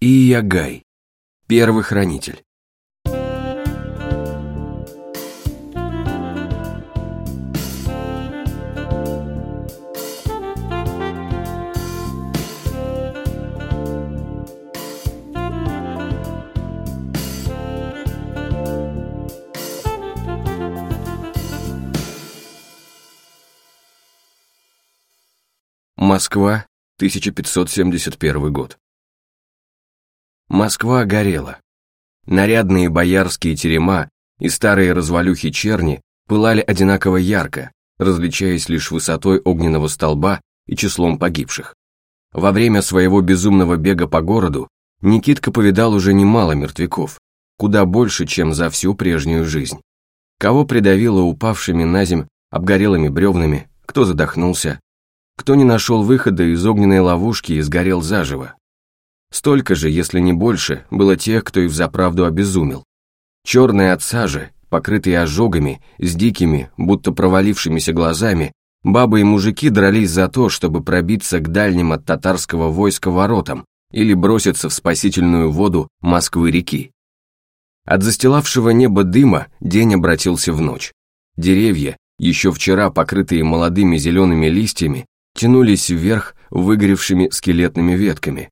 Иягай, первый хранитель. Москва, 1571 год. Москва горела. Нарядные боярские терема и старые развалюхи черни пылали одинаково ярко, различаясь лишь высотой огненного столба и числом погибших. Во время своего безумного бега по городу Никитка повидал уже немало мертвяков, куда больше, чем за всю прежнюю жизнь. Кого придавило упавшими на земь обгорелыми бревнами, кто задохнулся, кто не нашел выхода из огненной ловушки и сгорел заживо. Столько же, если не больше, было тех, кто и взаправду обезумел. Черные от сажи, покрытые ожогами, с дикими, будто провалившимися глазами, бабы и мужики дрались за то, чтобы пробиться к дальним от татарского войска воротам или броситься в спасительную воду Москвы-реки. От застилавшего небо дыма день обратился в ночь. Деревья, еще вчера покрытые молодыми зелеными листьями, тянулись вверх выгоревшими скелетными ветками.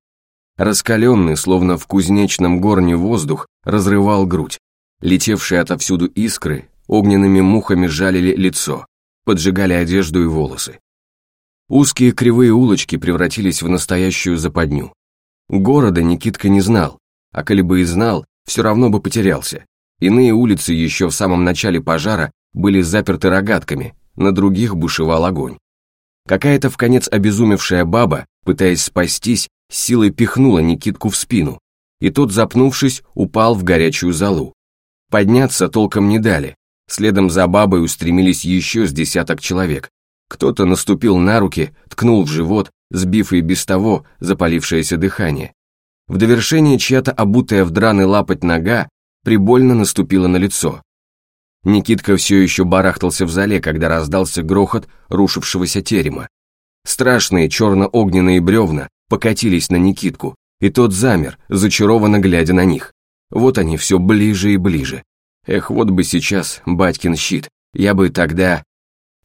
Раскаленный, словно в кузнечном горне воздух, разрывал грудь. Летевшие отовсюду искры огненными мухами жалили лицо, поджигали одежду и волосы. Узкие кривые улочки превратились в настоящую западню. Города Никитка не знал, а коли бы и знал, все равно бы потерялся. Иные улицы еще в самом начале пожара были заперты рогатками, на других бушевал огонь. Какая-то в конец обезумевшая баба, пытаясь спастись, силой пихнула Никитку в спину, и тот, запнувшись, упал в горячую залу. Подняться толком не дали, следом за бабой устремились еще с десяток человек. Кто-то наступил на руки, ткнул в живот, сбив и без того запалившееся дыхание. В довершение чья-то обутая в драный лапоть нога прибольно наступила на лицо. Никитка все еще барахтался в зале, когда раздался грохот рушившегося терема. Страшные черно-огненные бревна покатились на Никитку, и тот замер, зачарованно глядя на них. Вот они все ближе и ближе. Эх, вот бы сейчас батькин щит, я бы тогда...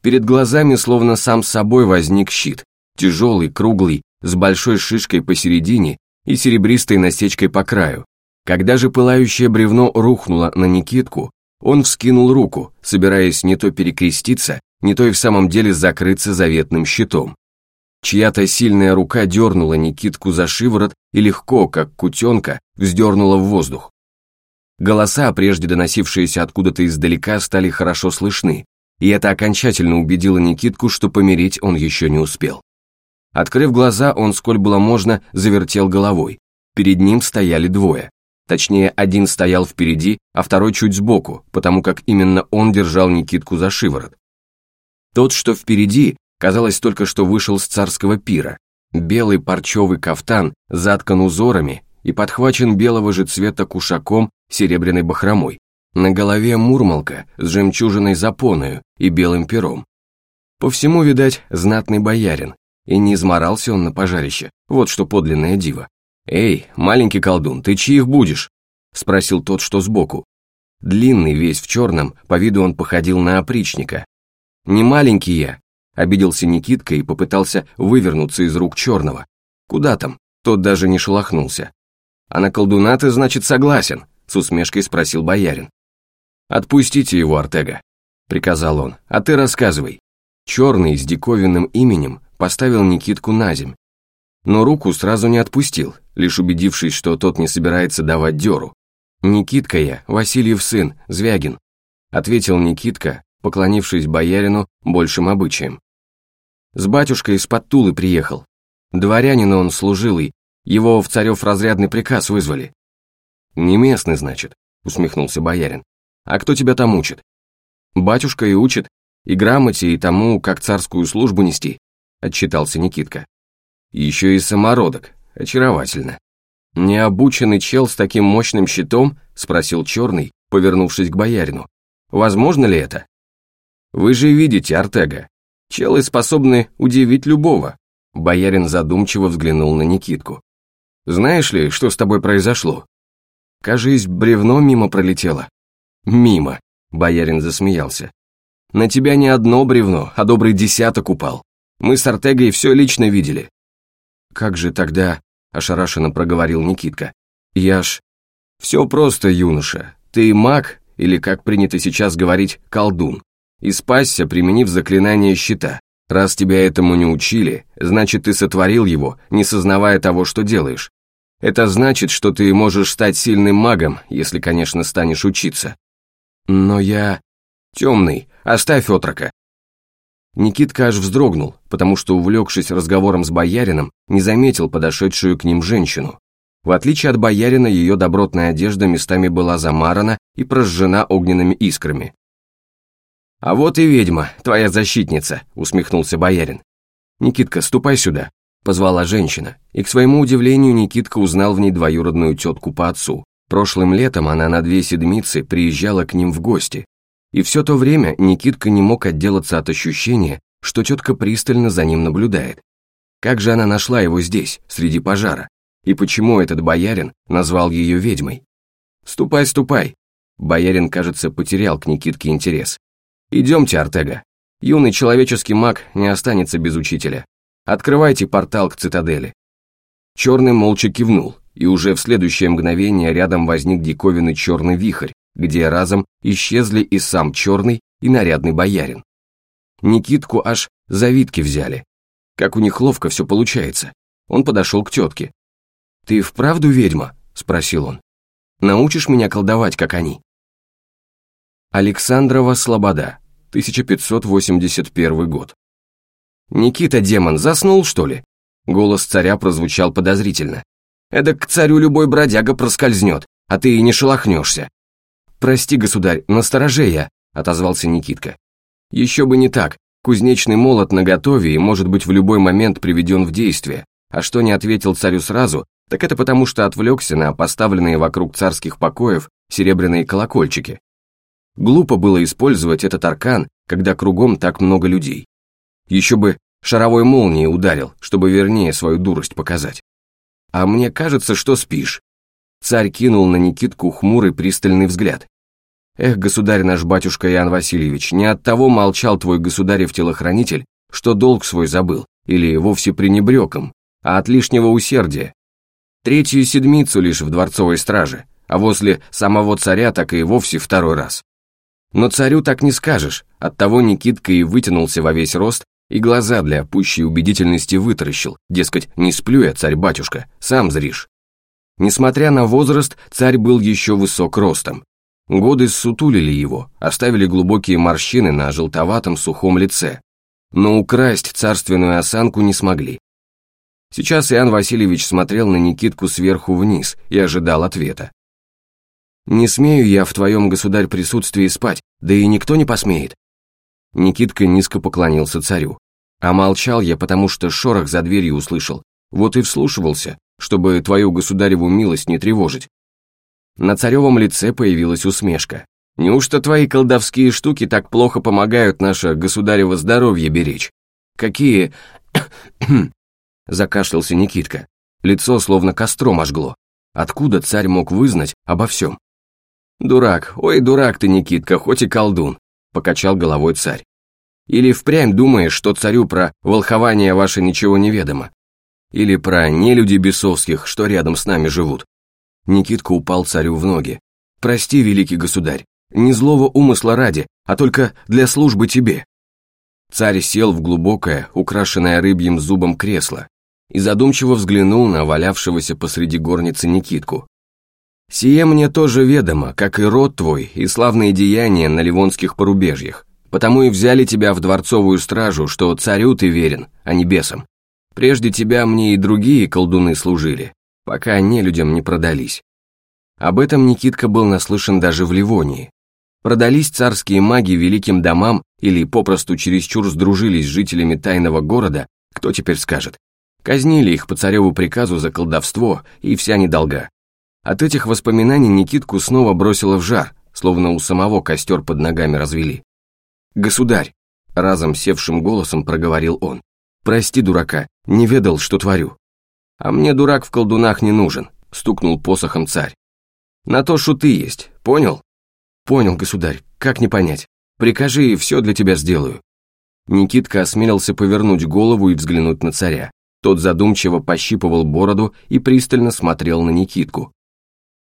Перед глазами словно сам собой возник щит, тяжелый, круглый, с большой шишкой посередине и серебристой насечкой по краю. Когда же пылающее бревно рухнуло на Никитку, он вскинул руку, собираясь не то перекреститься, не то и в самом деле закрыться заветным щитом. Чья-то сильная рука дернула Никитку за шиворот и легко, как кутенка, вздернула в воздух. Голоса, прежде доносившиеся откуда-то издалека, стали хорошо слышны, и это окончательно убедило Никитку, что помереть он еще не успел. Открыв глаза, он, сколь было можно, завертел головой. Перед ним стояли двое. Точнее, один стоял впереди, а второй чуть сбоку, потому как именно он держал Никитку за шиворот. Тот, что впереди, казалось, только что вышел с царского пира. Белый парчевый кафтан заткан узорами и подхвачен белого же цвета кушаком серебряной бахромой. На голове мурмалка с жемчужиной запоною и белым пером. По всему, видать, знатный боярин, и не изморался он на пожарище, вот что подлинное диво. «Эй, маленький колдун, ты чьих будешь?» — спросил тот, что сбоку. Длинный, весь в черном, по виду он походил на опричника. «Не маленький я», — обиделся Никитка и попытался вывернуться из рук черного. «Куда там?» Тот даже не шелохнулся. «А на колдуна ты, значит, согласен?» — с усмешкой спросил боярин. «Отпустите его, Артега», — приказал он, — «а ты рассказывай». Черный с диковинным именем поставил Никитку на земь, но руку сразу не отпустил, лишь убедившись, что тот не собирается давать дёру. «Никитка я, Васильев сын, Звягин», ответил Никитка, поклонившись боярину большим обычаем. С батюшкой из-под Тулы приехал. Дворянин он служилый, его в царев разрядный приказ вызвали. «Не местный, значит», усмехнулся боярин. «А кто тебя там учит?» «Батюшка и учит, и грамоте, и тому, как царскую службу нести», отчитался Никитка. Еще и самородок. Очаровательно. «Необученный чел с таким мощным щитом?» – спросил Черный, повернувшись к боярину. «Возможно ли это?» «Вы же видите, Артега, челы способны удивить любого». Боярин задумчиво взглянул на Никитку. Знаешь ли, что с тобой произошло? Кажись, бревно мимо пролетело. Мимо, боярин засмеялся. На тебя не одно бревно, а добрый десяток упал. Мы с Артегой все лично видели. Как же тогда, ошарашенно проговорил Никитка. Я ж... Все просто, юноша. Ты маг, или, как принято сейчас говорить, колдун, и спасся, применив заклинание щита. Раз тебя этому не учили, значит, ты сотворил его, не сознавая того, что делаешь. Это значит, что ты можешь стать сильным магом, если, конечно, станешь учиться. Но я... Темный, оставь отрока. Никитка аж вздрогнул, потому что, увлекшись разговором с боярином, не заметил подошедшую к ним женщину. В отличие от боярина, ее добротная одежда местами была замарана и прожжена огненными искрами. «А вот и ведьма, твоя защитница», — усмехнулся боярин. «Никитка, ступай сюда», — позвала женщина, и к своему удивлению Никитка узнал в ней двоюродную тетку по отцу. Прошлым летом она на две седмицы приезжала к ним в гости, и все то время Никитка не мог отделаться от ощущения, что тетка пристально за ним наблюдает. Как же она нашла его здесь, среди пожара? И почему этот боярин назвал ее ведьмой? «Ступай, ступай!» Боярин, кажется, потерял к Никитке интерес. «Идемте, Артега. Юный человеческий маг не останется без учителя. Открывайте портал к цитадели». Черный молча кивнул, и уже в следующее мгновение рядом возник диковинный черный вихрь, где разом исчезли и сам черный, и нарядный боярин. Никитку аж завидки взяли. Как у них ловко все получается. Он подошел к тетке, «Ты вправду ведьма?» – спросил он. «Научишь меня колдовать, как они?» Александрова Слобода, 1581 год. «Никита, демон, заснул, что ли?» Голос царя прозвучал подозрительно. «Эдак к царю любой бродяга проскользнет, а ты и не шелохнешься». «Прости, государь, настороже я», — отозвался Никитка. «Еще бы не так. Кузнечный молот наготове и может быть в любой момент приведен в действие. А что не ответил царю сразу, так это потому, что отвлекся на поставленные вокруг царских покоев серебряные колокольчики. Глупо было использовать этот аркан, когда кругом так много людей. Еще бы шаровой молнией ударил, чтобы вернее свою дурость показать. А мне кажется, что спишь. Царь кинул на Никитку хмурый пристальный взгляд. Эх, государь наш батюшка Иоанн Васильевич, не от того молчал твой государев-телохранитель, что долг свой забыл, или вовсе пренебрег им, а от лишнего усердия, Третью седмицу лишь в дворцовой страже, а возле самого царя так и вовсе второй раз. Но царю так не скажешь, оттого Никитка и вытянулся во весь рост и глаза для пущей убедительности вытаращил, дескать, не сплю я, царь-батюшка, сам зришь. Несмотря на возраст, царь был еще высок ростом. Годы ссутулили его, оставили глубокие морщины на желтоватом сухом лице. Но украсть царственную осанку не смогли. Сейчас Иоанн Васильевич смотрел на Никитку сверху вниз и ожидал ответа. «Не смею я в твоем, государь, присутствии спать, да и никто не посмеет». Никитка низко поклонился царю. А молчал я, потому что шорох за дверью услышал, вот и вслушивался, чтобы твою государеву милость не тревожить. На царевом лице появилась усмешка. «Неужто твои колдовские штуки так плохо помогают наше государево здоровье беречь? Какие Закашлялся Никитка. Лицо словно костром ожгло. Откуда царь мог вызнать обо всем? «Дурак, ой, дурак ты, Никитка, хоть и колдун», — покачал головой царь. «Или впрямь думаешь, что царю про волхование ваше ничего не ведомо? Или про нелюди бесовских, что рядом с нами живут?» Никитка упал царю в ноги. «Прости, великий государь, не злого умысла ради, а только для службы тебе». Царь сел в глубокое, украшенное рыбьим зубом кресло, и задумчиво взглянул на валявшегося посреди горницы Никитку. «Сие мне тоже ведомо, как и род твой и славные деяния на ливонских порубежьях, потому и взяли тебя в дворцовую стражу, что царю ты верен, а не бесам. Прежде тебя мне и другие колдуны служили, пока не людям не продались». Об этом Никитка был наслышан даже в Ливонии. Продались царские маги великим домам или попросту чересчур сдружились с жителями тайного города, кто теперь скажет. Казнили их по цареву приказу за колдовство и вся недолга. От этих воспоминаний Никитку снова бросило в жар, словно у самого костер под ногами развели. «Государь!» — разом севшим голосом проговорил он. «Прости, дурака, не ведал, что творю». А мне дурак в колдунах не нужен, стукнул посохом царь. На то шуты есть, понял? Понял, государь, как не понять. Прикажи, все для тебя сделаю. Никитка осмелился повернуть голову и взглянуть на царя. Тот задумчиво пощипывал бороду и пристально смотрел на Никитку.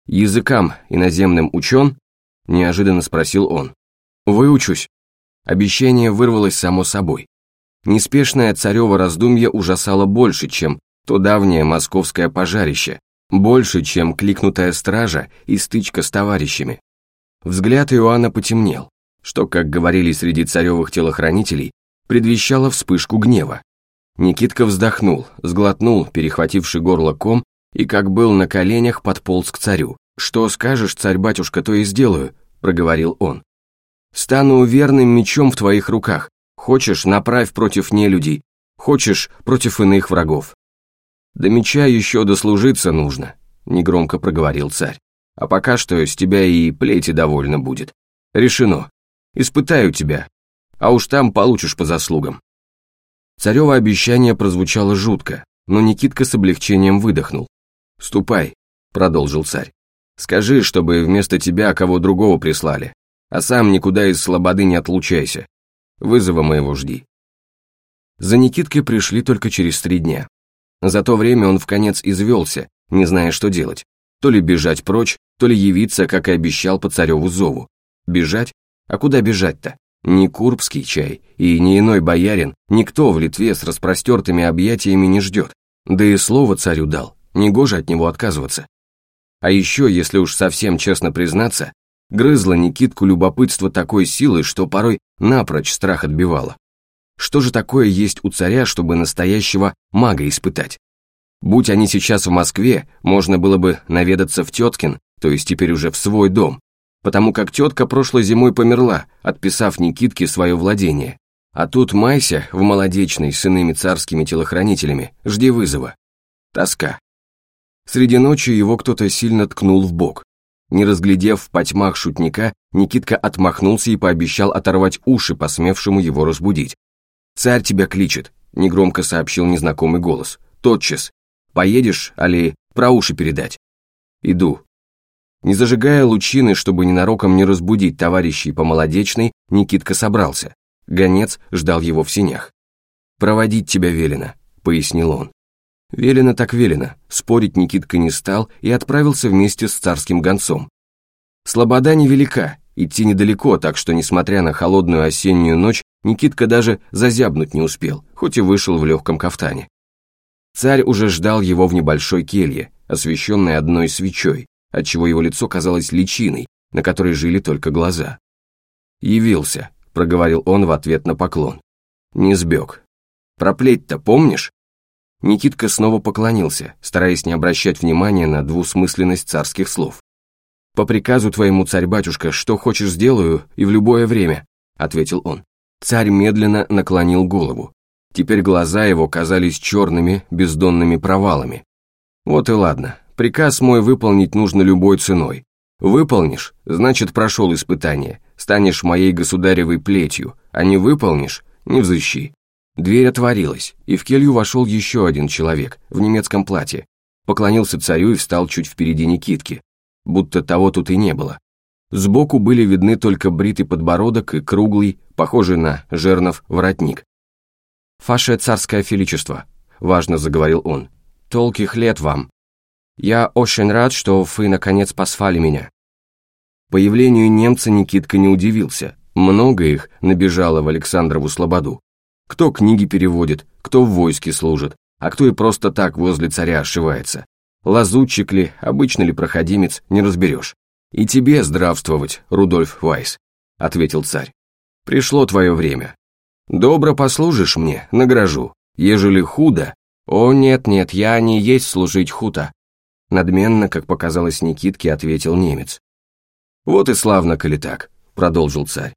«Языкам иноземным учен?» – неожиданно спросил он. «Выучусь». Обещание вырвалось само собой. Неспешное царево раздумье ужасало больше, чем то давнее московское пожарище, больше, чем кликнутая стража и стычка с товарищами. Взгляд Иоанна потемнел, что, как говорили среди царевых телохранителей, предвещало вспышку гнева. Никитка вздохнул, сглотнул, перехвативший горло ком, и как был на коленях, подполз к царю. «Что скажешь, царь-батюшка, то и сделаю», — проговорил он. «Стану верным мечом в твоих руках. Хочешь, направь против нелюдей, хочешь, против иных врагов. До меча еще дослужиться нужно, негромко проговорил царь. А пока что с тебя и плети довольно будет. Решено. Испытаю тебя, а уж там получишь по заслугам. Царево обещание прозвучало жутко, но Никитка с облегчением выдохнул. «Ступай», — продолжил царь. «Скажи, чтобы вместо тебя кого другого прислали, а сам никуда из слободы не отлучайся. Вызова моего жди». За Никиткой пришли только через три дня. За то время он в конец извелся, не зная, что делать. То ли бежать прочь, то ли явиться, как и обещал по цареву зову. Бежать? А куда бежать-то? Ни Курбский чай и ни иной боярин, никто в Литве с распростертыми объятиями не ждет. Да и слово царю дал, негоже от него отказываться. А еще, если уж совсем честно признаться, грызло Никитку любопытство такой силы, что порой напрочь страх отбивало. Что же такое есть у царя, чтобы настоящего мага испытать? Будь они сейчас в Москве, можно было бы наведаться в Теткин, то есть теперь уже в свой дом, потому как тетка прошлой зимой померла, отписав Никитке свое владение. А тут Майся в молодечной с иными царскими телохранителями, жди вызова. Тоска. Среди ночи его кто-то сильно ткнул в бок. Не разглядев в потьмах шутника, Никитка отмахнулся и пообещал оторвать уши, посмевшему его разбудить. «Царь тебя кличет», — негромко сообщил незнакомый голос. «Тотчас. Поедешь, али про уши передать?» «Иду». Не зажигая лучины, чтобы ненароком не разбудить товарищей по молодечной, Никитка собрался. Гонец ждал его в синях. «Проводить тебя велено», — пояснил он. Велено так велено, спорить Никитка не стал и отправился вместе с царским гонцом. Слобода невелика, идти недалеко, так что, несмотря на холодную осеннюю ночь, Никитка даже зазябнуть не успел, хоть и вышел в легком кафтане. Царь уже ждал его в небольшой келье, освещенной одной свечой, отчего его лицо казалось личиной, на которой жили только глаза. «Явился», — проговорил он в ответ на поклон. «Не сбег. Проплеть-то помнишь?» Никитка снова поклонился, стараясь не обращать внимания на двусмысленность царских слов. «По приказу твоему, царь-батюшка, что хочешь сделаю и в любое время», — ответил он. Царь медленно наклонил голову. Теперь глаза его казались черными, бездонными провалами. Вот и ладно, приказ мой выполнить нужно любой ценой. Выполнишь, значит прошел испытание, станешь моей государевой плетью, а не выполнишь, не взыщи. Дверь отворилась, и в келью вошел еще один человек в немецком платье, поклонился царю и встал чуть впереди Никитки, будто того тут и не было. Сбоку были видны только бритый подбородок и круглый, похожий на жернов, воротник. «Ваше царское величество», — важно заговорил он, — «толких лет вам. Я очень рад, что вы наконец послали меня». Появлению немца Никитка не удивился. Много их набежало в Александрову Слободу. Кто книги переводит, кто в войске служит, а кто и просто так возле царя ошивается. Лазутчик ли, обычный ли проходимец, не разберешь. «И тебе здравствовать, Рудольф Вайс», — ответил царь. «Пришло твое время. Добро послужишь мне, награжу. Ежели худо...» «О, нет-нет, я не есть служить худо», — надменно, как показалось Никитке, ответил немец. «Вот и славно, коли так», — продолжил царь.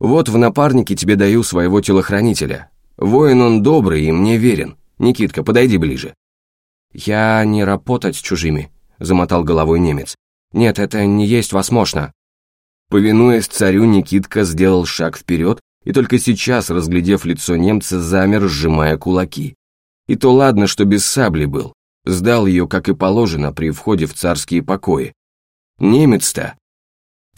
«Вот в напарнике тебе даю своего телохранителя. Воин он добрый и мне верен. Никитка, подойди ближе». «Я не работать с чужими», — замотал головой немец. Нет, это не есть возможно. Повинуясь царю, Никитка сделал шаг вперед и только сейчас, разглядев лицо немца, замер, сжимая кулаки. И то ладно, что без сабли был. сдал ее, как и положено, при входе в царские покои. Немец-то!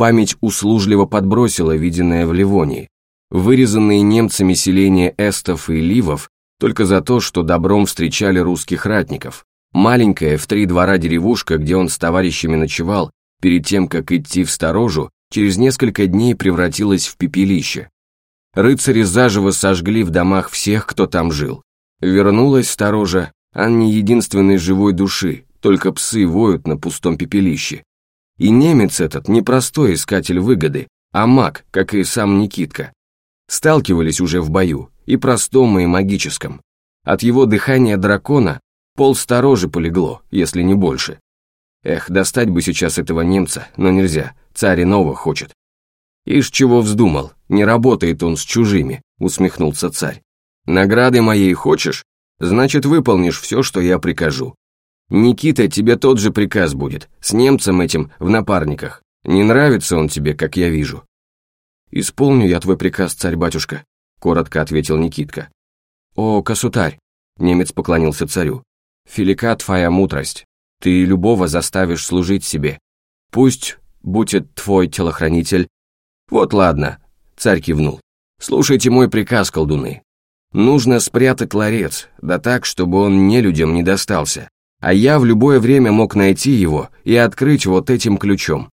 Память услужливо подбросила виденное в Ливонии. Вырезанные немцами селения эстов и ливов только за то, что добром встречали русских ратников. Маленькая в три двора деревушка, где он с товарищами ночевал, перед тем, как идти в сторожу, через несколько дней превратилась в пепелище. Рыцари заживо сожгли в домах всех, кто там жил. Вернулась сторожа, а не единственной живой души, только псы воют на пустом пепелище. И немец этот не простой искатель выгоды, а маг, как и сам Никитка. Сталкивались уже в бою, и простом, и магическом. От его дыхания дракона пол сторожи полегло, если не больше. Эх, достать бы сейчас этого немца, но нельзя, царь иного хочет. «Ишь, чего вздумал, не работает он с чужими», усмехнулся царь. «Награды моей хочешь? Значит, выполнишь все, что я прикажу. Никита, тебе тот же приказ будет, с немцем этим в напарниках. Не нравится он тебе, как я вижу». «Исполню я твой приказ, царь-батюшка», коротко ответил Никитка. «О, косутарь!» Немец поклонился царю. «Филика твоя мудрость. Ты любого заставишь служить себе. Пусть будет твой телохранитель «Вот ладно», — царь кивнул. «Слушайте мой приказ, колдуны. Нужно спрятать ларец, да так, чтобы он не людям не достался, а я в любое время мог найти его и открыть вот этим ключом».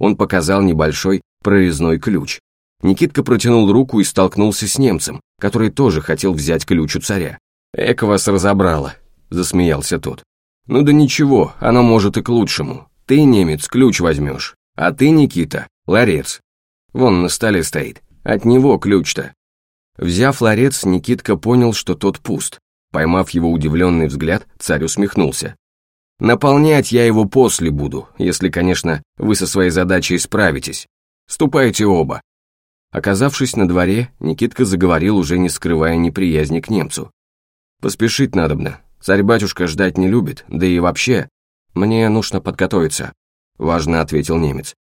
Он показал небольшой прорезной ключ. Никитка протянул руку и столкнулся с немцем, который тоже хотел взять ключ у царя. «Эко вас разобрало», — засмеялся тот. «Ну да ничего, оно может и к лучшему. Ты, немец, ключ возьмешь, а ты, Никита, ларец. Вон на столе стоит. От него ключ-то. Взяв ларец, Никитка понял, что тот пуст. Поймав его удивленный взгляд, царь усмехнулся. «Наполнять я его после буду, если, конечно, вы со своей задачей справитесь. Ступайте оба». Оказавшись на дворе, Никитка заговорил, уже не скрывая неприязни к немцу. «Поспешить надобно. Царь-батюшка ждать не любит, да и вообще. Мне нужно подготовиться», — важно ответил немец.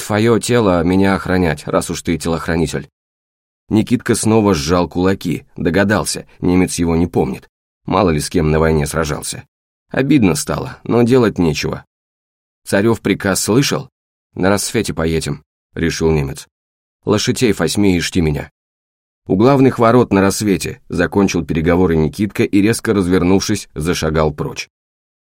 Твое тело меня охранять, раз уж ты телохранитель. Никитка снова сжал кулаки, догадался, немец его не помнит. Мало ли с кем на войне сражался. Обидно стало, но делать нечего. Царев приказ слышал? На рассвете поедем, решил немец. Лошадей восьми и жди меня. У главных ворот на рассвете закончил переговоры Никитка и, резко развернувшись, зашагал прочь.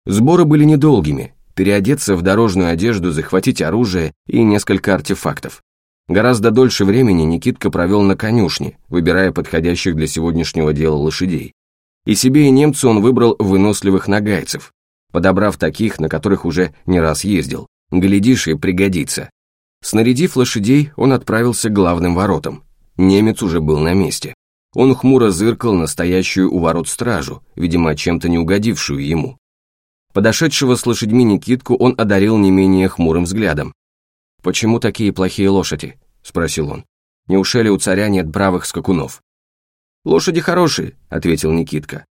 Сборы были недолгими, переодеться в дорожную одежду, захватить оружие и несколько артефактов. Гораздо дольше времени Никитка провел на конюшне, выбирая подходящих для сегодняшнего дела лошадей. И себе и немцу он выбрал выносливых нагайцев, подобрав таких, на которых уже не раз ездил. Глядишь и пригодится. Снарядив лошадей, он отправился к главным воротам. Немец уже был на месте. Он хмуро зыркал настоящую у ворот стражу, видимо, чем-то не угодившую ему. Подошедшего с лошадьми Никитку он одарил не менее хмурым взглядом. «Почему такие плохие лошади?» – спросил он. «Неужели у царя нет бравых скакунов?» «Лошади хорошие», – ответил Никитка.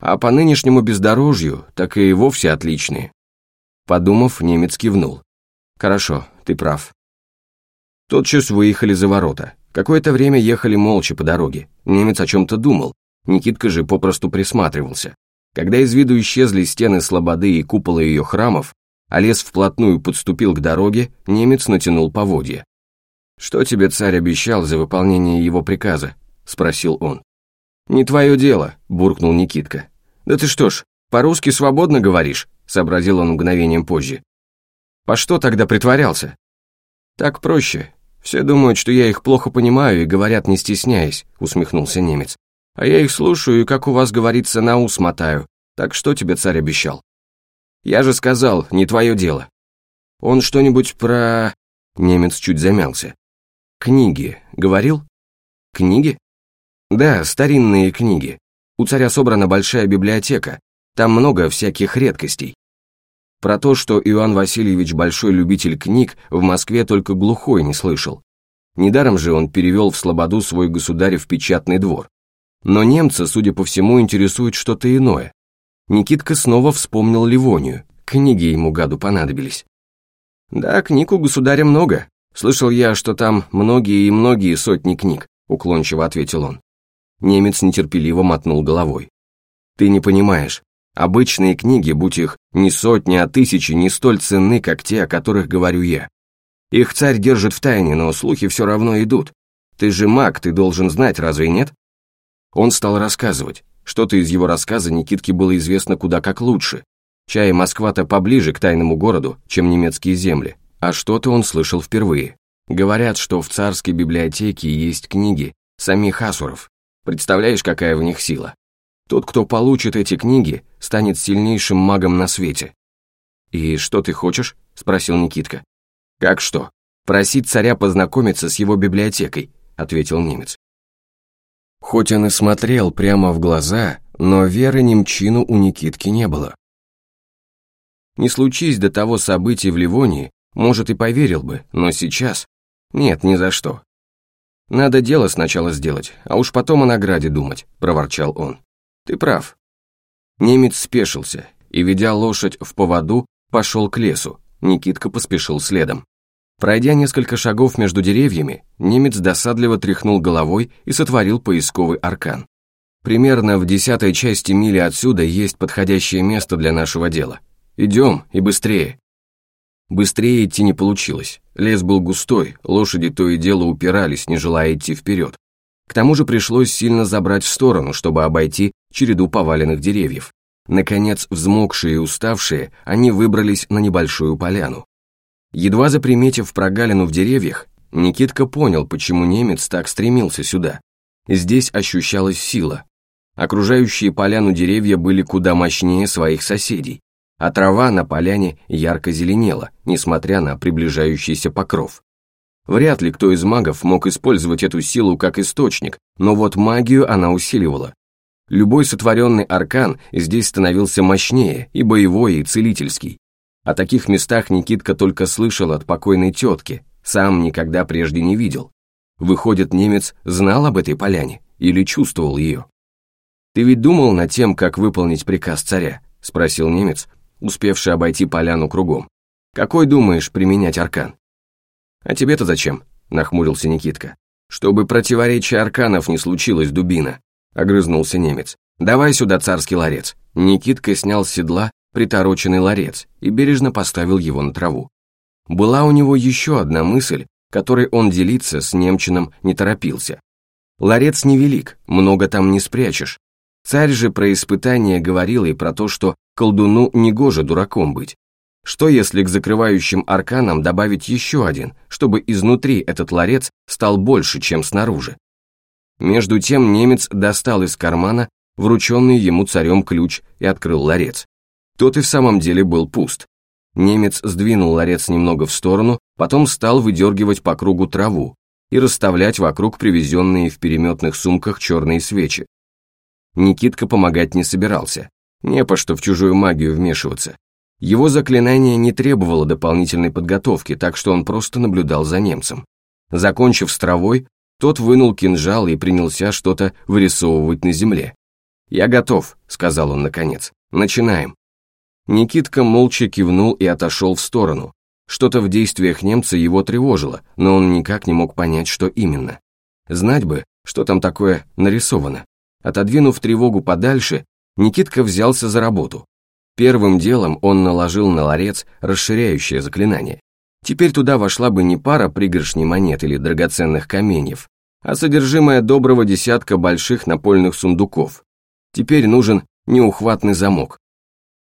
«А по нынешнему бездорожью, так и вовсе отличные». Подумав, немец кивнул. «Хорошо, ты прав». Тотчас выехали за ворота. Какое-то время ехали молча по дороге. Немец о чем-то думал. Никитка же попросту присматривался. Когда из виду исчезли стены слободы и купола ее храмов, а лес вплотную подступил к дороге, немец натянул поводья. «Что тебе царь обещал за выполнение его приказа?» – спросил он. «Не твое дело», – буркнул Никитка. «Да ты что ж, по-русски свободно говоришь?» – сообразил он мгновением позже. «По что тогда притворялся?» «Так проще. Все думают, что я их плохо понимаю и говорят, не стесняясь», – усмехнулся немец. А я их слушаю и, как у вас говорится, на ус мотаю. Так что тебе царь обещал? Я же сказал, не твое дело. Он что-нибудь про... Немец чуть замялся. Книги. Говорил? Книги? Да, старинные книги. У царя собрана большая библиотека. Там много всяких редкостей. Про то, что Иоанн Васильевич большой любитель книг, в Москве только глухой не слышал. Недаром же он перевел в Слободу свой государев печатный двор. Но немца, судя по всему, интересует что-то иное. Никитка снова вспомнил Ливонию. Книги ему гаду понадобились. «Да, книг у государя много. Слышал я, что там многие и многие сотни книг», уклончиво ответил он. Немец нетерпеливо мотнул головой. «Ты не понимаешь. Обычные книги, будь их не сотни, а тысячи, не столь ценны, как те, о которых говорю я. Их царь держит в тайне, но слухи все равно идут. Ты же маг, ты должен знать, разве нет? Он стал рассказывать. Что-то из его рассказа Никитке было известно куда как лучше. Чай Москва-то поближе к тайному городу, чем немецкие земли, а что-то он слышал впервые. Говорят, что в царской библиотеке есть книги самих асуров. Представляешь, какая в них сила? Тот, кто получит эти книги, станет сильнейшим магом на свете. «И что ты хочешь?» – спросил Никитка. «Как что? Просить царя познакомиться с его библиотекой», – ответил немец. Хоть он и смотрел прямо в глаза, но веры немчину у Никитки не было. Не случись до того события в Ливонии, может и поверил бы, но сейчас нет, ни за что. Надо дело сначала сделать, а уж потом о награде думать, проворчал он. Ты прав. Немец спешился и, ведя лошадь в поводу, пошел к лесу. Никитка поспешил следом. Пройдя несколько шагов между деревьями, немец досадливо тряхнул головой и сотворил поисковый аркан. Примерно в десятой части мили отсюда есть подходящее место для нашего дела. Идем и быстрее. Быстрее идти не получилось. Лес был густой, лошади то и дело упирались, не желая идти вперед. К тому же пришлось сильно забрать в сторону, чтобы обойти череду поваленных деревьев. Наконец, взмокшие и уставшие, они выбрались на небольшую поляну. Едва заприметив прогалину в деревьях, Никитка понял, почему немец так стремился сюда. Здесь ощущалась сила. Окружающие поляну деревья были куда мощнее своих соседей, а трава на поляне ярко зеленела, несмотря на приближающийся покров. Вряд ли кто из магов мог использовать эту силу как источник, но вот магию она усиливала. Любой сотворенный аркан здесь становился мощнее, и боевой, и целительский. О таких местах Никитка только слышал от покойной тетки, сам никогда прежде не видел. Выходит, немец знал об этой поляне или чувствовал ее? «Ты ведь думал над тем, как выполнить приказ царя?» – спросил немец, успевший обойти поляну кругом. «Какой думаешь применять аркан?» «А тебе-то зачем?» – нахмурился Никитка. «Чтобы противоречия арканов не случилось, дубина», – огрызнулся немец. «Давай сюда царский ларец». Никитка снял с седла притороченный ларец и бережно поставил его на траву. Была у него еще одна мысль, которой он делиться с немчином не торопился. Ларец невелик, много там не спрячешь. Царь же про испытание говорил и про то, что колдуну негоже дураком быть. Что если к закрывающим арканам добавить еще один, чтобы изнутри этот ларец стал больше, чем снаружи? Между тем немец достал из кармана врученный ему царем ключ и открыл ларец. Тот и в самом деле был пуст. Немец сдвинул ларец немного в сторону, потом стал выдергивать по кругу траву и расставлять вокруг привезенные в переметных сумках черные свечи. Никитка помогать не собирался, не по что в чужую магию вмешиваться. Его заклинание не требовало дополнительной подготовки, так что он просто наблюдал за немцем. Закончив с травой, тот вынул кинжал и принялся что-то вырисовывать на земле. «Я готов», — сказал он наконец. «Начинаем». Никитка молча кивнул и отошел в сторону. Что-то в действиях немца его тревожило, но он никак не мог понять, что именно. Знать бы, что там такое нарисовано. Отодвинув тревогу подальше, Никитка взялся за работу. Первым делом он наложил на ларец расширяющее заклинание. Теперь туда вошла бы не пара пригоршней монет или драгоценных каменьев, а содержимое доброго десятка больших напольных сундуков. Теперь нужен неухватный замок.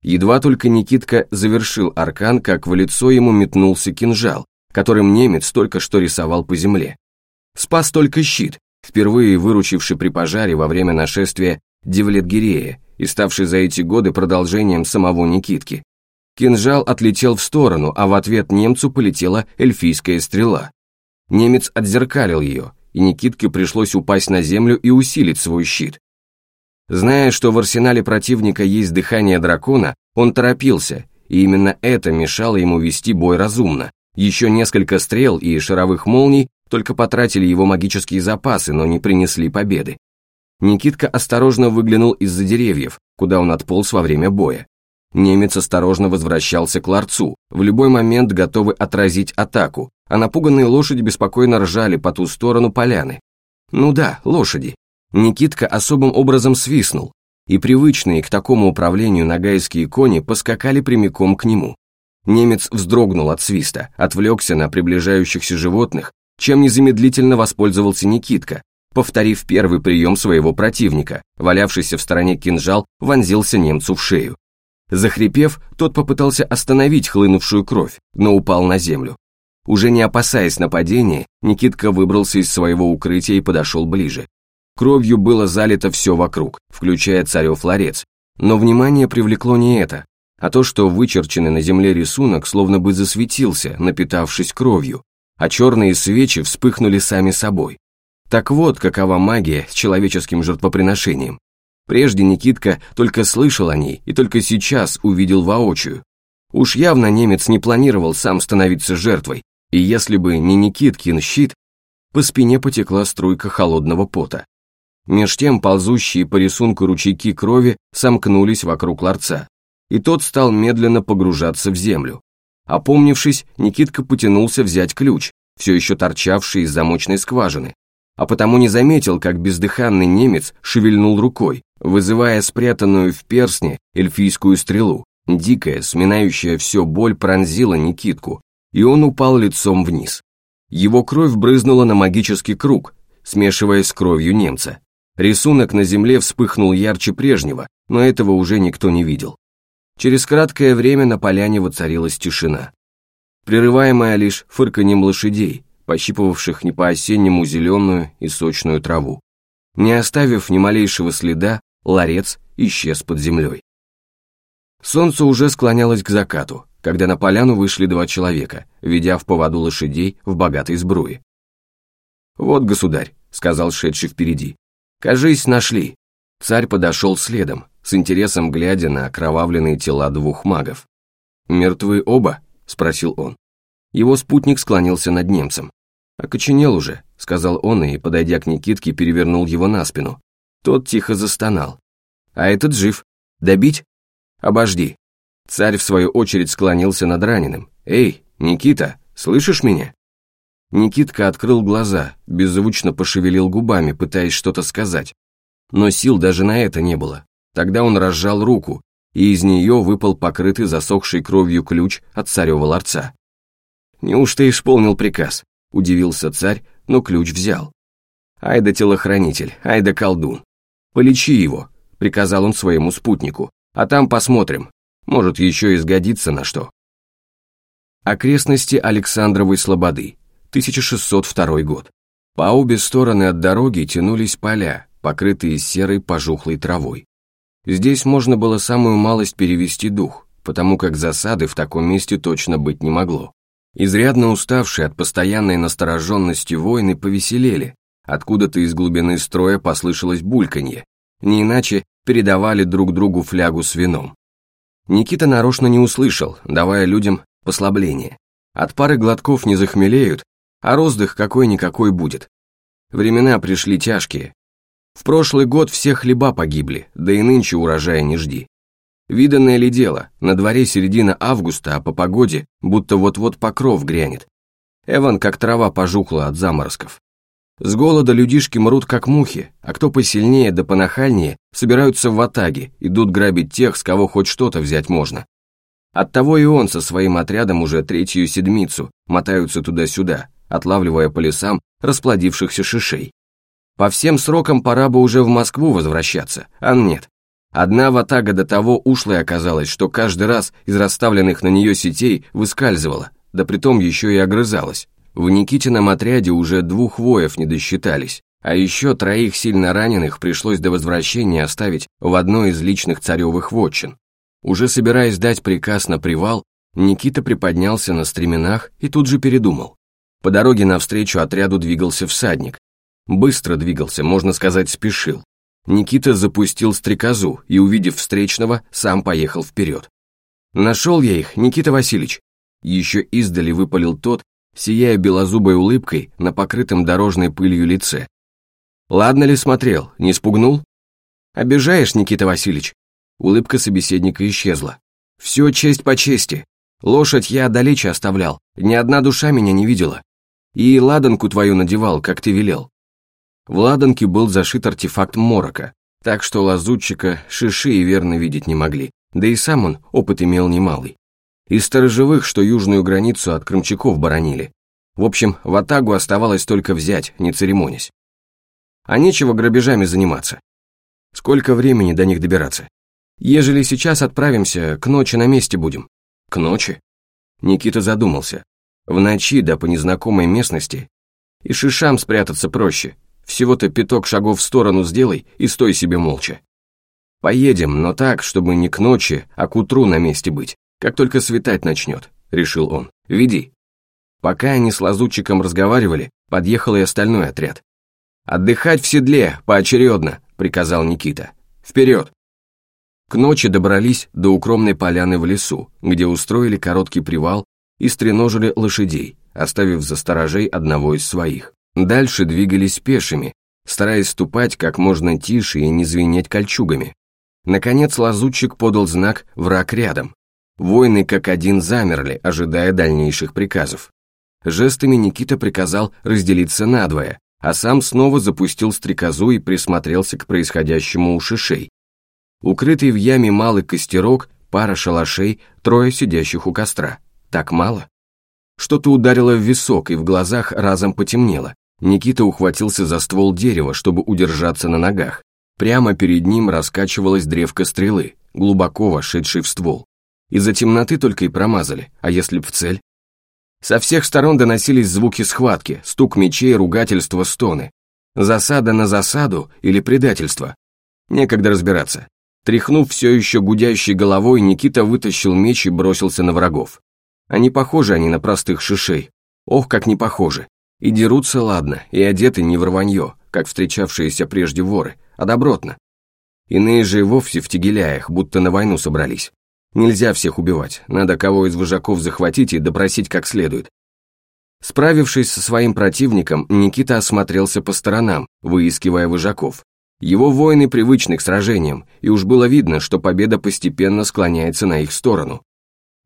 Едва только Никитка завершил аркан, как в лицо ему метнулся кинжал, которым немец только что рисовал по земле. Спас только щит, впервые выручивший при пожаре во время нашествия Девлетгирея и ставший за эти годы продолжением самого Никитки. Кинжал отлетел в сторону, а в ответ немцу полетела эльфийская стрела. Немец отзеркалил ее, и Никитке пришлось упасть на землю и усилить свой щит. Зная, что в арсенале противника есть дыхание дракона, он торопился, и именно это мешало ему вести бой разумно. Еще несколько стрел и шаровых молний только потратили его магические запасы, но не принесли победы. Никитка осторожно выглянул из-за деревьев, куда он отполз во время боя. Немец осторожно возвращался к ларцу, в любой момент готовый отразить атаку, а напуганные лошади беспокойно ржали по ту сторону поляны. Ну да, лошади. Никитка особым образом свистнул. и привычные к такому управлению нагайские кони поскакали прямиком к нему. Немец вздрогнул от свиста, отвлекся на приближающихся животных, чем незамедлительно воспользовался Никитка, повторив первый прием своего противника, валявшийся в стороне кинжал вонзился немцу в шею. Захрипев, тот попытался остановить хлынувшую кровь, но упал на землю. Уже не опасаясь нападения, Никитка выбрался из своего укрытия и подошел ближе. Кровью было залито все вокруг, включая царев ларец. Но внимание привлекло не это, а то, что вычерченный на земле рисунок словно бы засветился, напитавшись кровью, а черные свечи вспыхнули сами собой. Так вот, какова магия с человеческим жертвоприношением. Прежде Никитка только слышал о ней и только сейчас увидел воочию. Уж явно немец не планировал сам становиться жертвой, и если бы не Никиткин щит, по спине потекла струйка холодного пота. Меж тем ползущие по рисунку ручейки крови сомкнулись вокруг ларца, и тот стал медленно погружаться в землю. Опомнившись, Никитка потянулся взять ключ, все еще торчавший из замочной скважины, а потому не заметил, как бездыханный немец шевельнул рукой, вызывая спрятанную в перстне эльфийскую стрелу. Дикая, сминающая все боль пронзила Никитку, и он упал лицом вниз. Его кровь брызнула на магический круг, смешиваясь с кровью немца. Рисунок на земле вспыхнул ярче прежнего, но этого уже никто не видел. Через краткое время на поляне воцарилась тишина, прерываемая лишь фырканьем лошадей, пощипывавших не по-осеннему зеленую и сочную траву. Не оставив ни малейшего следа, ларец исчез под землей. Солнце уже склонялось к закату, когда на поляну вышли два человека, ведя в поводу лошадей в богатой сбруе. «Вот, государь», — сказал шедший впереди, Кажись, нашли. Царь подошел следом, с интересом глядя на окровавленные тела двух магов. «Мертвы оба?» – спросил он. Его спутник склонился над немцем. «Окоченел уже», – сказал он и, подойдя к Никитке, перевернул его на спину. Тот тихо застонал. «А этот жив. Добить?» «Обожди». Царь, в свою очередь, склонился над раненым. «Эй, Никита, слышишь меня?» Никитка открыл глаза, беззвучно пошевелил губами, пытаясь что-то сказать. Но сил даже на это не было. Тогда он разжал руку, и из нее выпал покрытый засохшей кровью ключ от царева ларца. «Неужто исполнил приказ?» – удивился царь, но ключ взял. «Ай да телохранитель, ай да колдун. Полечи его», – приказал он своему спутнику, «а там посмотрим, может еще и сгодится на что». Окрестности Александровой Слободы. 1602 год. По обе стороны от дороги тянулись поля, покрытые серой пожухлой травой. Здесь можно было самую малость перевести дух, потому как засады в таком месте точно быть не могло. Изрядно уставшие от постоянной настороженности воины повеселели, откуда-то из глубины строя послышалось бульканье, не иначе передавали друг другу флягу с вином. Никита нарочно не услышал, давая людям послабление. От пары глотков не захмелеют, а роздых какой-никакой будет. Времена пришли тяжкие. В прошлый год все хлеба погибли, да и нынче урожая не жди. Виданное ли дело, на дворе середина августа, а по погоде, будто вот-вот покров грянет. Эван как трава пожухла от заморозков. С голода людишки мрут как мухи, а кто посильнее да понахальнее, собираются в ватаги, идут грабить тех, с кого хоть что-то взять можно. Оттого и он со своим отрядом уже третью седмицу мотаются туда-сюда, отлавливая по лесам расплодившихся шишей. По всем срокам пора бы уже в Москву возвращаться, а нет. Одна ватага до того ушлой оказалась, что каждый раз из расставленных на нее сетей выскальзывала, да притом еще и огрызалась. В Никитином отряде уже двух воев не досчитались, а еще троих сильно раненых пришлось до возвращения оставить в одной из личных царевых вотчин. Уже собираясь дать приказ на привал, Никита приподнялся на стременах и тут же передумал. По дороге навстречу отряду двигался всадник. Быстро двигался, можно сказать, спешил. Никита запустил стрекозу и, увидев встречного, сам поехал вперед. «Нашел я их, Никита Васильевич!» Еще издали выпалил тот, сияя белозубой улыбкой на покрытом дорожной пылью лице. «Ладно ли смотрел, не спугнул?» «Обижаешь, Никита Васильевич?» Улыбка собеседника исчезла. «Все честь по чести. Лошадь я далече оставлял, ни одна душа меня не видела. И ладанку твою надевал, как ты велел. В ладанке был зашит артефакт морока, так что лазутчика шиши и верно видеть не могли, да и сам он опыт имел немалый. Из сторожевых, что южную границу от крымчаков боронили. В общем, в Атагу оставалось только взять, не церемонясь. А нечего грабежами заниматься. Сколько времени до них добираться? Ежели сейчас отправимся, к ночи на месте будем. К ночи? Никита задумался. В ночи, да по незнакомой местности. И шишам спрятаться проще. Всего-то пяток шагов в сторону сделай и стой себе молча. Поедем, но так, чтобы не к ночи, а к утру на месте быть, как только светать начнет, решил он. Веди. Пока они с лазутчиком разговаривали, подъехал и остальной отряд. «Отдыхать в седле, поочередно», — приказал Никита. «Вперед!» К ночи добрались до укромной поляны в лесу, где устроили короткий привал и стреножили лошадей, оставив за сторожей одного из своих. Дальше двигались пешими, стараясь ступать как можно тише и не звенеть кольчугами. Наконец лазутчик подал знак «Враг рядом». Воины как один замерли, ожидая дальнейших приказов. Жестами Никита приказал разделиться надвое, а сам снова запустил стрекозу и присмотрелся к происходящему у шишей. Укрытый в яме малый костерок, пара шалашей, трое сидящих у костра. Так мало? Что-то ударило в висок, и в глазах разом потемнело. Никита ухватился за ствол дерева, чтобы удержаться на ногах. Прямо перед ним раскачивалась древко стрелы, глубоко вошедшей в ствол. Из-за темноты только и промазали, а если б в цель? Со всех сторон доносились звуки схватки, стук мечей, ругательства, стоны. Засада на засаду или предательство? Некогда разбираться. Тряхнув все еще гудящей головой, Никита вытащил меч и бросился на врагов. А не похожи они на простых шишей. Ох, как не похожи. И дерутся ладно, и одеты не в рванье, как встречавшиеся прежде воры, а добротно. Иные же и вовсе в тегеляях, будто на войну собрались. Нельзя всех убивать, надо кого из вожаков захватить и допросить как следует. Справившись со своим противником, Никита осмотрелся по сторонам, выискивая вожаков. Его воины привычны к сражениям, и уж было видно, что победа постепенно склоняется на их сторону.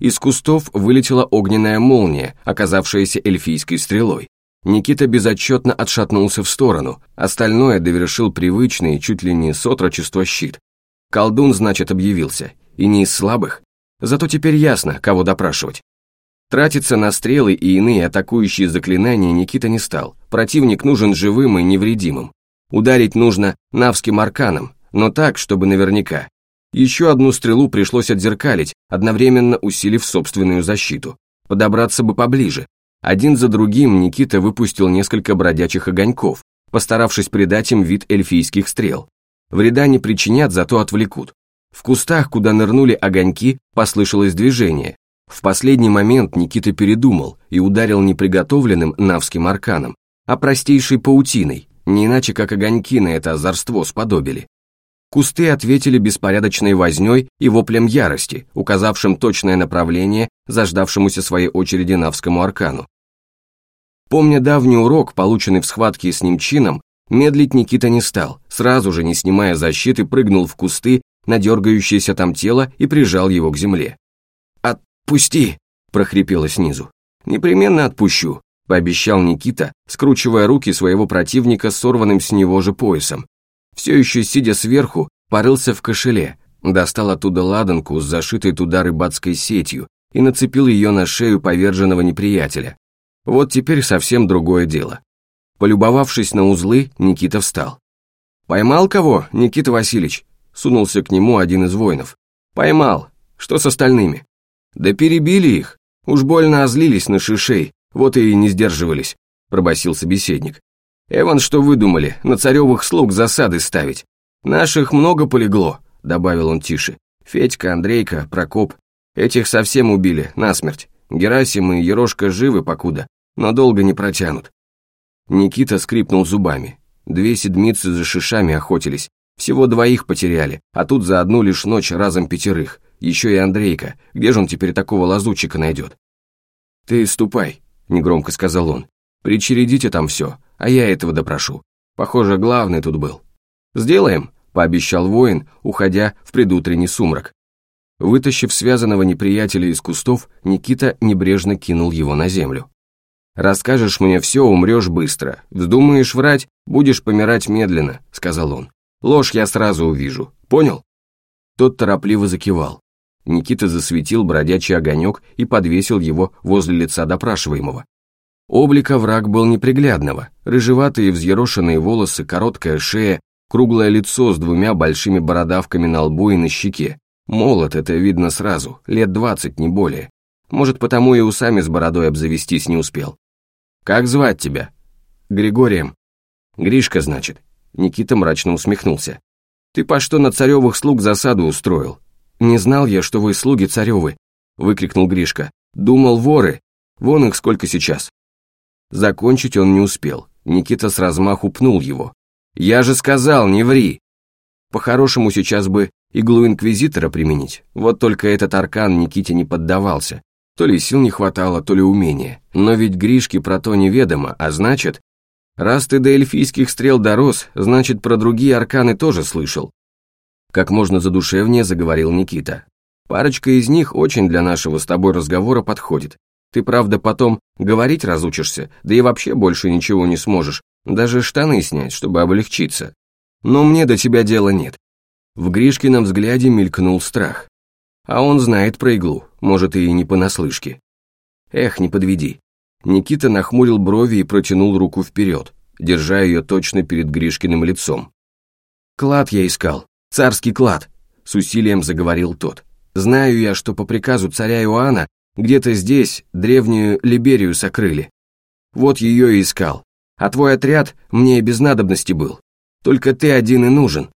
Из кустов вылетела огненная молния, оказавшаяся эльфийской стрелой. Никита безотчетно отшатнулся в сторону, остальное довершил привычный, чуть ли не с щит. Колдун, значит, объявился, и не из слабых. Зато теперь ясно, кого допрашивать. Тратиться на стрелы и иные атакующие заклинания Никита не стал. Противник нужен живым и невредимым. Ударить нужно навским арканом, но так, чтобы наверняка. Еще одну стрелу пришлось отзеркалить, одновременно усилив собственную защиту. Подобраться бы поближе. Один за другим Никита выпустил несколько бродячих огоньков, постаравшись придать им вид эльфийских стрел. Вреда не причинят, зато отвлекут. В кустах, куда нырнули огоньки, послышалось движение. В последний момент Никита передумал и ударил не приготовленным навским арканом, а простейшей паутиной, не иначе как огоньки на это озорство сподобили. Кусты ответили беспорядочной вознёй и воплем ярости, указавшим точное направление заждавшемуся своей очереди навскому аркану. Помня давний урок, полученный в схватке с немчином, медлить Никита не стал, сразу же, не снимая защиты, прыгнул в кусты на дергающееся там тело и прижал его к земле. «Отпусти!» – прохрипело снизу. «Непременно отпущу», – пообещал Никита, скручивая руки своего противника сорванным с него же поясом. Все еще сидя сверху, порылся в кошеле, достал оттуда ладанку с зашитой туда рыбацкой сетью и нацепил ее на шею поверженного неприятеля. Вот теперь совсем другое дело. Полюбовавшись на узлы, Никита встал. «Поймал кого, Никита Васильевич?» Сунулся к нему один из воинов. «Поймал. Что с остальными?» «Да перебили их. Уж больно озлились на шишей, вот и не сдерживались», пробасил собеседник. «Эван, что выдумали, на царевых слуг засады ставить? Наших много полегло», добавил он тише. «Федька, Андрейка, Прокоп. Этих совсем убили, насмерть. Герасим и Ерошка живы покуда, но долго не протянут». Никита скрипнул зубами. Две седмицы за шишами охотились, всего двоих потеряли, а тут за одну лишь ночь разом пятерых. Еще и Андрейка. Где же он теперь такого лазутчика найдет? «Ты ступай», — негромко сказал он. «Причередите там все, а я этого допрошу. Похоже, главный тут был». «Сделаем», — пообещал воин, уходя в предутренний сумрак. Вытащив связанного неприятеля из кустов, Никита небрежно кинул его на землю. «Расскажешь мне все, умрешь быстро. Вздумаешь врать, будешь помирать медленно», — сказал он. Ложь я сразу увижу, понял? Тот торопливо закивал. Никита засветил бродячий огонек и подвесил его возле лица допрашиваемого. Облика враг был неприглядного, рыжеватые взъерошенные волосы, короткая шея, круглое лицо с двумя большими бородавками на лбу и на щеке. Молод, это видно сразу, лет двадцать, не более. Может, потому и усами с бородой обзавестись не успел. «Как звать тебя?» «Григорием». «Гришка, значит». Никита мрачно усмехнулся. «Ты по что на царевых слуг засаду устроил?» «Не знал я, что вы слуги царевы», — выкрикнул Гришка. «Думал, воры. Вон их сколько сейчас». Закончить он не успел. Никита с размаху пнул его. «Я же сказал, не ври!» По-хорошему сейчас бы иглу инквизитора применить, вот только этот аркан Никите не поддавался. То ли сил не хватало, то ли умения. Но ведь Гришке про то неведомо, а значит... Раз ты до эльфийских стрел дорос, значит, про другие арканы тоже слышал. Как можно задушевнее заговорил Никита. Парочка из них очень для нашего с тобой разговора подходит. Ты, правда, потом говорить разучишься, да и вообще больше ничего не сможешь, даже штаны снять, чтобы облегчиться. Но мне до тебя дела нет. В Гришкином взгляде мелькнул страх. А он знает про иглу, может и не понаслышке. Эх, не подведи. Никита нахмурил брови и протянул руку вперед, держа ее точно перед Гришкиным лицом. «Клад я искал, царский клад», — с усилием заговорил тот. «Знаю я, что по приказу царя Иоанна где-то здесь древнюю Либерию сокрыли. Вот ее и искал. А твой отряд мне и без надобности был. Только ты один и нужен.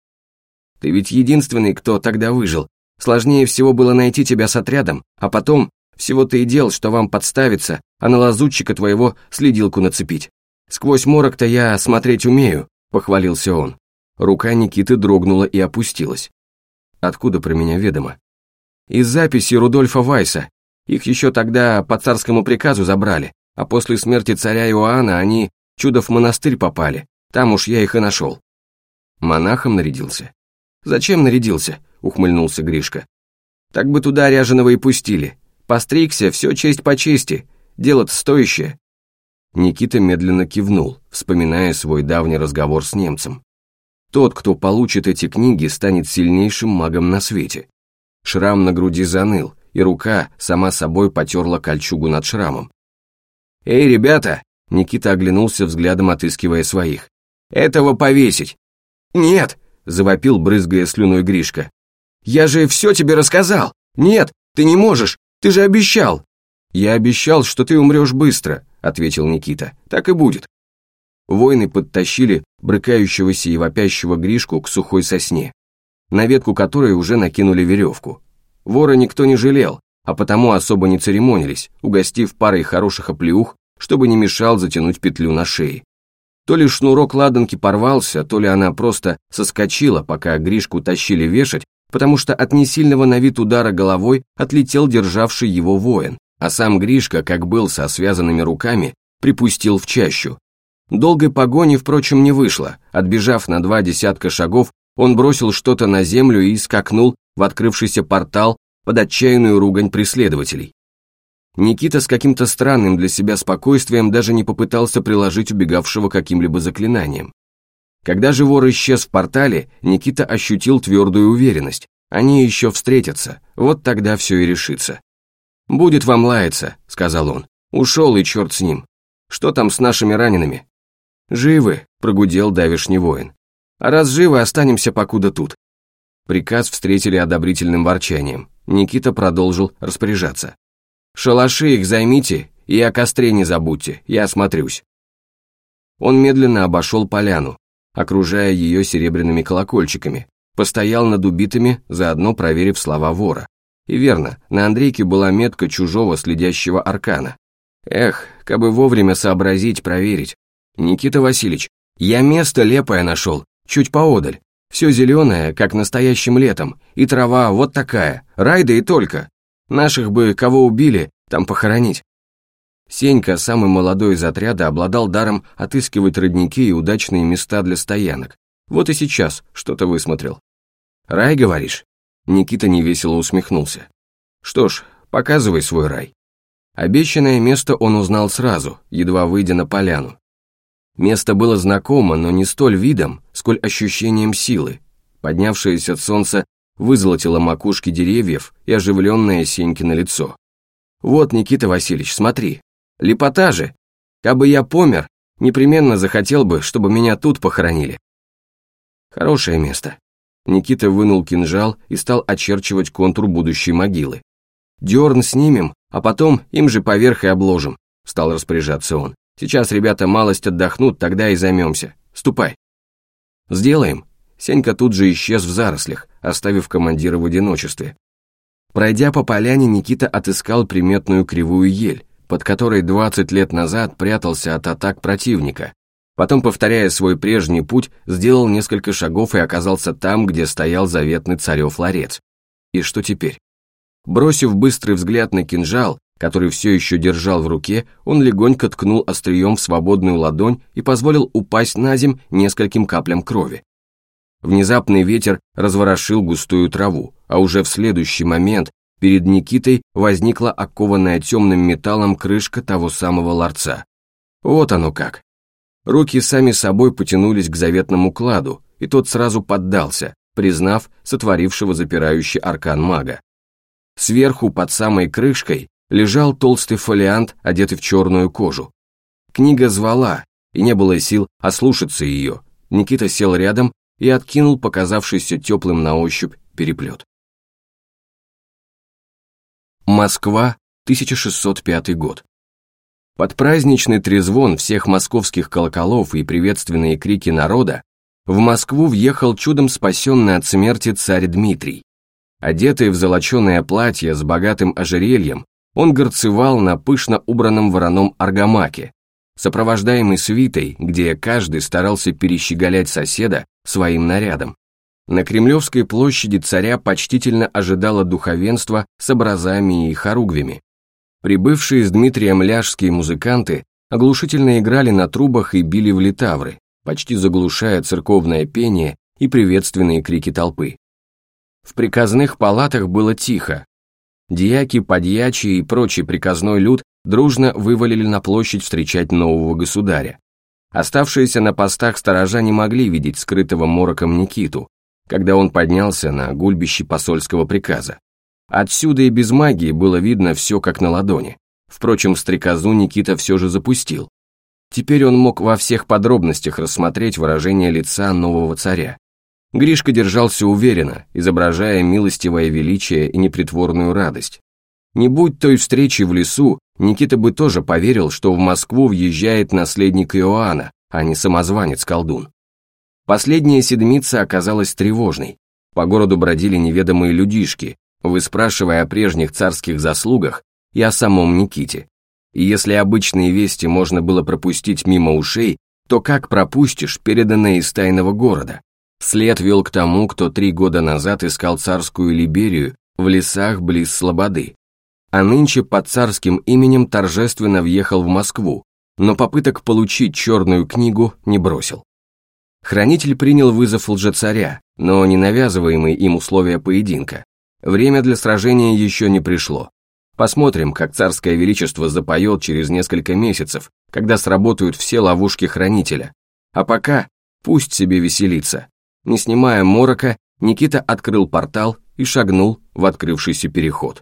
Ты ведь единственный, кто тогда выжил, Сложнее всего было найти тебя с отрядом, а потом всего-то и дел, что вам подставиться, а на лазутчика твоего следилку нацепить. Сквозь морок-то я смотреть умею», — похвалился он. Рука Никиты дрогнула и опустилась. «Откуда про меня ведомо?» «Из записи Рудольфа Вайса. Их еще тогда по царскому приказу забрали, а после смерти царя Иоанна они чудо в монастырь попали. Там уж я их и нашел». Монахом нарядился. «Зачем нарядился? ухмыльнулся Гришка. Так бы туда ряженого и пустили. Постригся, все честь по чести, дело-то стоящее. Никита медленно кивнул, вспоминая свой давний разговор с немцем. Тот, кто получит эти книги, станет сильнейшим магом на свете. Шрам на груди заныл, и рука сама собой потерла кольчугу над шрамом. «Эй, ребята!» — Никита оглянулся взглядом, отыскивая своих. «Этого повесить!» «Нет!» — завопил, брызгая слюной Гришка. «Я же все тебе рассказал! Нет, ты не можешь! Ты же обещал!» «Я обещал, что ты умрешь быстро», — ответил Никита. «Так и будет». Воины подтащили брыкающегося и вопящего Гришку к сухой сосне, на ветку которой уже накинули веревку. Вора никто не жалел, а потому особо не церемонились, угостив парой хороших оплеух, чтобы не мешал затянуть петлю на шее. То ли шнурок ладанки порвался, то ли она просто соскочила, пока Гришку тащили вешать, потому что от несильного на вид удара головой отлетел державший его воин, а сам Гришка, как был со связанными руками, припустил в чащу. Долгой погони, впрочем, не вышло. Отбежав на два десятка шагов, он бросил что-то на землю и скакнул в открывшийся портал под отчаянную ругань преследователей. Никита с каким-то странным для себя спокойствием даже не попытался приложить убегавшего каким-либо заклинанием. Когда же вор исчез в портале, Никита ощутил твердую уверенность. Они еще встретятся, вот тогда все и решится. «Будет вам лаяться», — сказал он. «Ушел и черт с ним. Что там с нашими ранеными?» «Живы», — прогудел давишний воин. «А раз живы, останемся покуда тут». Приказ встретили одобрительным ворчанием. Никита продолжил распоряжаться. «Шалаши их займите и о костре не забудьте, я осмотрюсь». Он медленно обошел поляну, окружая ее серебряными колокольчиками, постоял над убитыми, заодно проверив слова вора. И верно, на Андрейке была метка чужого следящего аркана. Эх, кабы вовремя сообразить, проверить. Никита Васильевич, я место лепое нашел, чуть поодаль. Все зеленое, как настоящим летом, и трава вот такая, райда и только. Наших бы, кого убили, там похоронить. Сенька, самый молодой из отряда, обладал даром отыскивать родники и удачные места для стоянок. Вот и сейчас что-то высмотрел. «Рай, говоришь?» Никита невесело усмехнулся. «Что ж, показывай свой рай». Обещанное место он узнал сразу, едва выйдя на поляну. Место было знакомо, но не столь видом, сколь ощущением силы. Поднявшееся солнце вызолотило макушки деревьев и оживленное Сенькино лицо. «Вот, Никита Васильевич, смотри, лепота же! Кабы я помер, непременно захотел бы, чтобы меня тут похоронили». Хорошее место. Никита вынул кинжал и стал очерчивать контур будущей могилы. «Дерн снимем, а потом им же поверх и обложим», — стал распоряжаться он. «Сейчас ребята малость отдохнут, тогда и займемся. Ступай». «Сделаем». Сенька тут же исчез в зарослях, оставив командира в одиночестве. Пройдя по поляне, Никита отыскал приметную кривую ель, под которой 20 лет назад прятался от атак противника, Потом, повторяя свой прежний путь, сделал несколько шагов и оказался там, где стоял заветный царев ларец. И что теперь? Бросив быстрый взгляд на кинжал, который все еще держал в руке, он легонько ткнул острием в свободную ладонь и позволил упасть на земь нескольким каплям крови. Внезапный ветер разворошил густую траву, а уже в следующий момент перед Никитой возникла окованная темным металлом крышка того самого ларца. Вот оно как. Руки сами собой потянулись к заветному кладу, и тот сразу поддался, признав сотворившего запирающий аркан мага. Сверху, под самой крышкой, лежал толстый фолиант, одетый в черную кожу. Книга звала, и не было сил ослушаться ее. Никита сел рядом и откинул показавшийся теплым на ощупь переплет. Москва, 1605 год. Под праздничный трезвон всех московских колоколов и приветственные крики народа в Москву въехал чудом спасенный от смерти царь Дмитрий. Одетый в золоченое платье с богатым ожерельем, он горцевал на пышно убранном вороном аргамаке, сопровождаемый свитой, где каждый старался перещеголять соседа своим нарядом. На Кремлевской площади царя почтительно ожидало духовенство с образами и хоругвями, Прибывшие с Дмитрием ляжские музыканты оглушительно играли на трубах и били в литавры, почти заглушая церковное пение и приветственные крики толпы. В приказных палатах было тихо. Дьяки, подьячи и прочий приказной люд дружно вывалили на площадь встречать нового государя. Оставшиеся на постах сторожа не могли видеть скрытого мороком Никиту, когда он поднялся на гульбище посольского приказа. Отсюда и без магии было видно все как на ладони. Впрочем, стрекозу Никита все же запустил. Теперь он мог во всех подробностях рассмотреть выражение лица нового царя. Гришка держался уверенно, изображая милостивое величие и непритворную радость. Не будь той встречи в лесу, Никита бы тоже поверил, что в Москву въезжает наследник Иоанна, а не самозванец-колдун. Последняя седмица оказалась тревожной. По городу бродили неведомые людишки, выспрашивая о прежних царских заслугах и о самом Никите. И если обычные вести можно было пропустить мимо ушей, то как пропустишь переданные из тайного города? След вел к тому, кто три года назад искал царскую Либерию в лесах близ Слободы. А нынче под царским именем торжественно въехал в Москву, но попыток получить черную книгу не бросил. Хранитель принял вызов лжецаря, но не навязываемые им условия поединка. Время для сражения еще не пришло. Посмотрим, как царское величество запоет через несколько месяцев, когда сработают все ловушки хранителя. А пока пусть себе веселится. Не снимая морока, Никита открыл портал и шагнул в открывшийся переход.